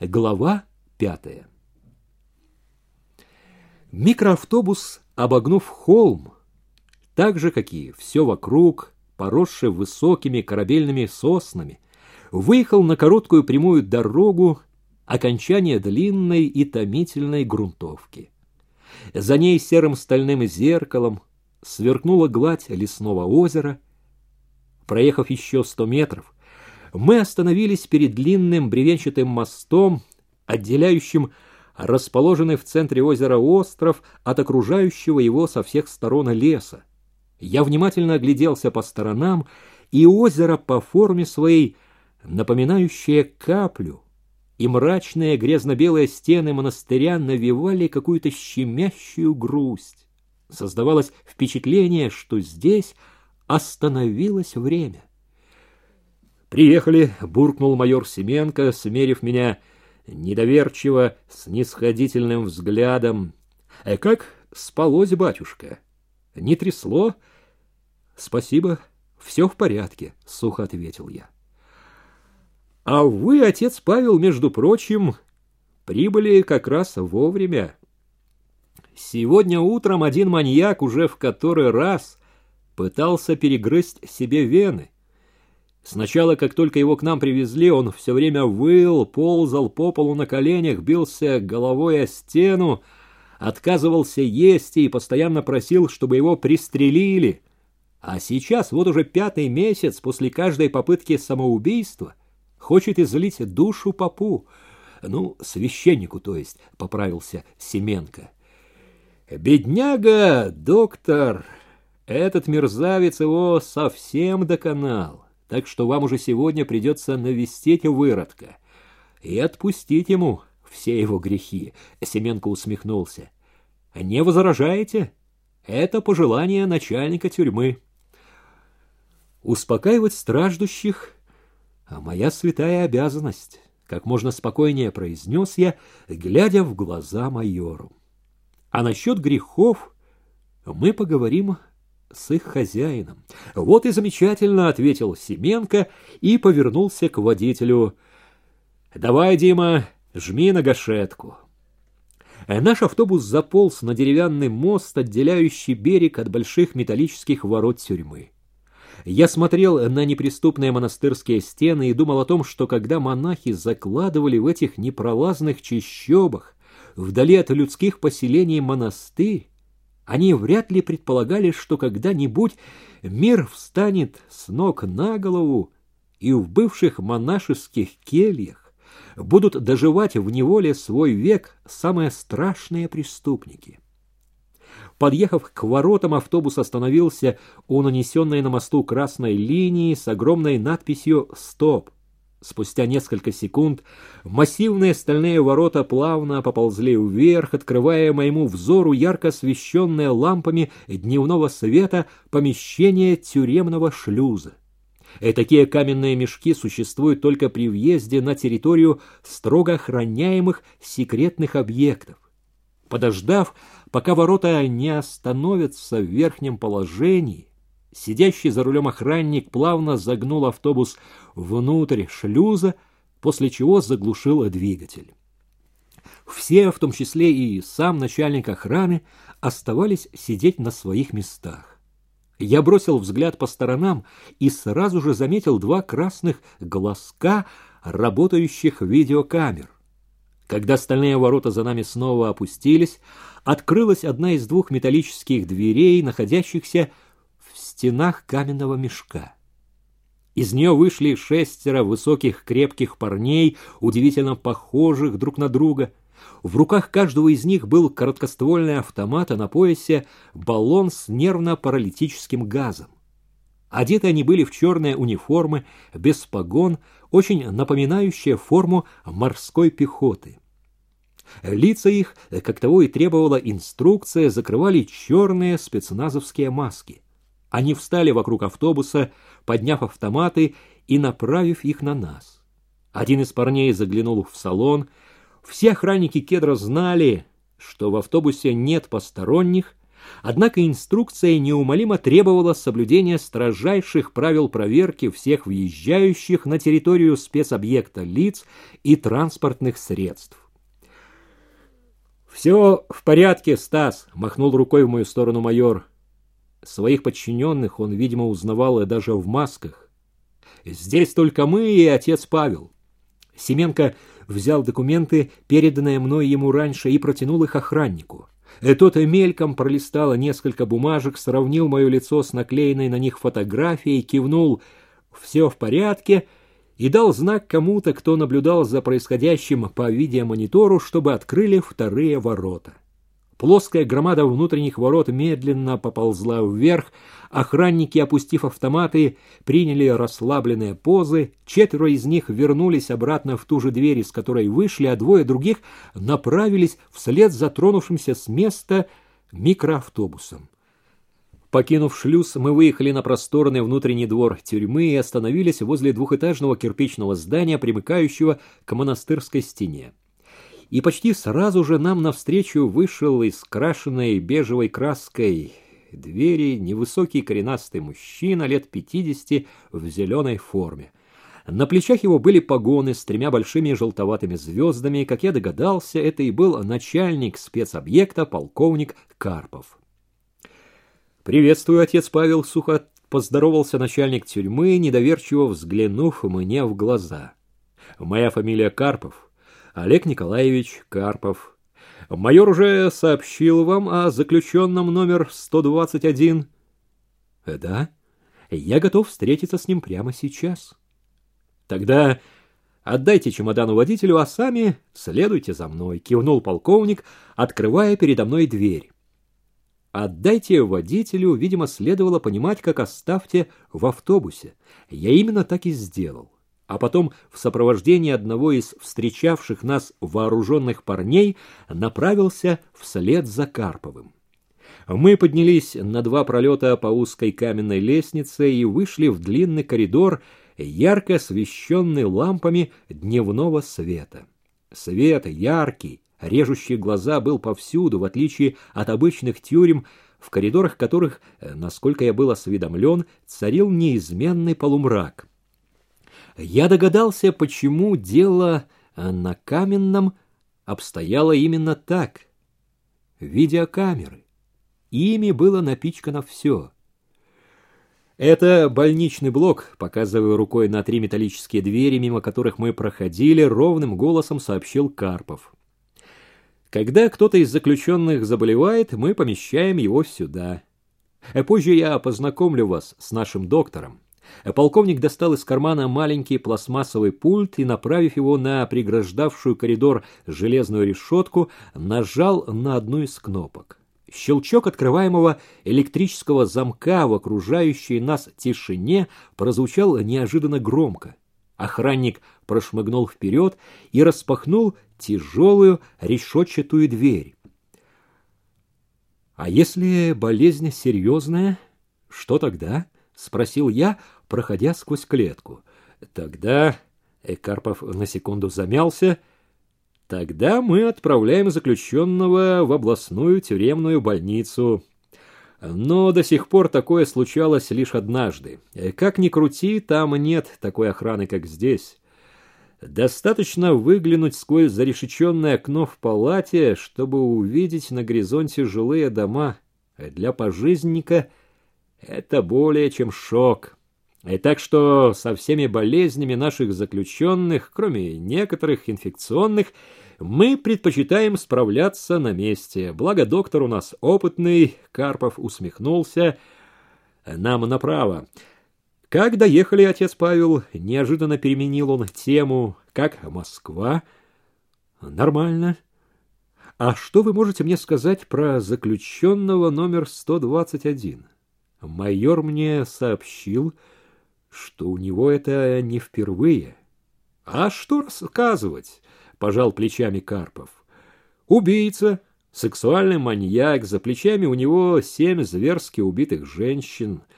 Глава пятая. Микроавтобус, обогнув холм, так же, как и все вокруг, поросший высокими корабельными соснами, выехал на короткую прямую дорогу окончания длинной и томительной грунтовки. За ней серым стальным зеркалом сверкнула гладь лесного озера. Проехав еще сто метров, мы остановились перед длинным бревенчатым мостом, отделяющим расположенный в центре озера остров от окружающего его со всех сторон леса. Я внимательно огляделся по сторонам, и озеро по форме своей, напоминающее каплю, и мрачные грязно-белые стены монастыря навевали какую-то щемящую грусть. Создавалось впечатление, что здесь остановилось время. «Приехали», — буркнул майор Семенко, смерив меня недоверчиво, снисходительным взглядом. «Э, как спалось, батюшка? Не трясло?» «Спасибо, все в порядке», — сухо ответил я. А вы, отец Павел, между прочим, прибыли как раз вовремя. Сегодня утром один маньяк уже в который раз пытался перегрызть себе вены. Сначала, как только его к нам привезли, он все время выл, ползал по полу на коленях, бился головой о стену, отказывался есть и постоянно просил, чтобы его пристрелили. А сейчас, вот уже пятый месяц после каждой попытки самоубийства — Хочет излить душу попу. Ну, священнику, то есть, поправился Семенко. Бедняга, доктор, этот мерзавец его совсем доконал, так что вам уже сегодня придется навестить выродка и отпустить ему все его грехи. Семенко усмехнулся. Не возражаете? Это пожелание начальника тюрьмы. Успокаивать страждущих а моя святая обязанность, как можно спокойнее произнес я, глядя в глаза майору. А насчет грехов мы поговорим с их хозяином. Вот и замечательно, ответил Семенко и повернулся к водителю. Давай, Дима, жми на гашетку. Наш автобус заполз на деревянный мост, отделяющий берег от больших металлических ворот тюрьмы. Я смотрел на неприступные монастырские стены и думал о том, что когда монахи закладывали в этих непролазных чащобах, вдали от людских поселений монастырь, они вряд ли предполагали, что когда-нибудь мир встанет с ног на голову, и в бывших монашеских кельях будут доживать в неволе свой век самые страшные преступники. Подъехав к воротам, автобус остановился у нанесенной на мосту красной линии с огромной надписью «Стоп». Спустя несколько секунд массивные стальные ворота плавно поползли вверх, открывая моему взору ярко освещенное лампами дневного света помещение тюремного шлюза. И такие каменные мешки существуют только при въезде на территорию строго охраняемых секретных объектов. Подождав, пока ворота не остановятся в верхнем положении, сидящий за рулем охранник плавно загнул автобус внутрь шлюза, после чего заглушил двигатель. Все, в том числе и сам начальник охраны, оставались сидеть на своих местах. Я бросил взгляд по сторонам и сразу же заметил два красных глазка работающих видеокамер. Когда стальные ворота за нами снова опустились, открылась одна из двух металлических дверей, находящихся в стенах каменного мешка. Из нее вышли шестеро высоких крепких парней, удивительно похожих друг на друга. В руках каждого из них был короткоствольный автомат, а на поясе баллон с нервно-паралитическим газом. Одеты они были в черные униформы, без погон, очень напоминающие форму морской пехоты. Лица их, как того и требовала инструкция, закрывали черные спецназовские маски. Они встали вокруг автобуса, подняв автоматы и направив их на нас. Один из парней заглянул в салон. Все охранники кедра знали, что в автобусе нет посторонних, Однако инструкция неумолимо требовала соблюдения строжайших правил проверки всех въезжающих на территорию спецобъекта лиц и транспортных средств. «Все в порядке, Стас», — махнул рукой в мою сторону майор. Своих подчиненных он, видимо, узнавал и даже в масках. «Здесь только мы и отец Павел». Семенко взял документы, переданные мной ему раньше, и протянул их охраннику. Тот мельком пролистал несколько бумажек, сравнил мое лицо с наклеенной на них фотографией, кивнул «все в порядке» и дал знак кому-то, кто наблюдал за происходящим по видеомонитору, чтобы открыли вторые ворота. Плоская громада внутренних ворот медленно поползла вверх, охранники, опустив автоматы, приняли расслабленные позы, четверо из них вернулись обратно в ту же дверь, из которой вышли, а двое других направились вслед за тронувшимся с места микроавтобусом. Покинув шлюз, мы выехали на просторный внутренний двор тюрьмы и остановились возле двухэтажного кирпичного здания, примыкающего к монастырской стене и почти сразу же нам навстречу вышел из крашенной бежевой краской двери невысокий коренастый мужчина лет пятидесяти в зеленой форме. На плечах его были погоны с тремя большими желтоватыми звездами. Как я догадался, это и был начальник спецобъекта, полковник Карпов. «Приветствую, отец Павел», — сухо поздоровался начальник тюрьмы, недоверчиво взглянув мне в глаза. «Моя фамилия Карпов. Олег Николаевич Карпов. Майор уже сообщил вам о заключенном номер 121. Да, я готов встретиться с ним прямо сейчас. Тогда отдайте чемодан водителю, а сами следуйте за мной, кивнул полковник, открывая передо мной дверь. Отдайте водителю, видимо, следовало понимать, как оставьте в автобусе. Я именно так и сделал а потом в сопровождении одного из встречавших нас вооруженных парней направился вслед за Карповым. Мы поднялись на два пролета по узкой каменной лестнице и вышли в длинный коридор, ярко освещенный лампами дневного света. Свет яркий, режущий глаза был повсюду, в отличие от обычных тюрем, в коридорах которых, насколько я был осведомлен, царил неизменный полумрак — я догадался, почему дело на каменном обстояло именно так. Видеокамеры. Ими было напичкано все. Это больничный блок, показывая рукой на три металлические двери, мимо которых мы проходили, ровным голосом сообщил Карпов. Когда кто-то из заключенных заболевает, мы помещаем его сюда. Позже я познакомлю вас с нашим доктором. Полковник достал из кармана маленький пластмассовый пульт и, направив его на преграждавшую коридор железную решетку, нажал на одну из кнопок. Щелчок открываемого электрического замка в окружающей нас тишине прозвучал неожиданно громко. Охранник прошмыгнул вперед и распахнул тяжелую решетчатую дверь. «А если болезнь серьезная, что тогда?» — спросил я, проходя сквозь клетку. Тогда Экарпов на секунду замялся. Тогда мы отправляем заключенного в областную тюремную больницу. Но до сих пор такое случалось лишь однажды. Как ни крути, там нет такой охраны, как здесь. Достаточно выглянуть сквозь зарешеченное окно в палате, чтобы увидеть на горизонте жилые дома. Для пожизненника это более чем шок. И так что со всеми болезнями наших заключенных, кроме некоторых инфекционных, мы предпочитаем справляться на месте. Благо доктор у нас опытный, Карпов усмехнулся. Нам направо. Как доехали, отец Павел? Неожиданно переменил он тему. Как Москва? Нормально. А что вы можете мне сказать про заключенного номер 121? Майор мне сообщил, что у него это не впервые. А что рассказывать? Пожал плечами Карпов. Убийца, сексуальный маньяк, за плечами у него семь зверски убитых женщин —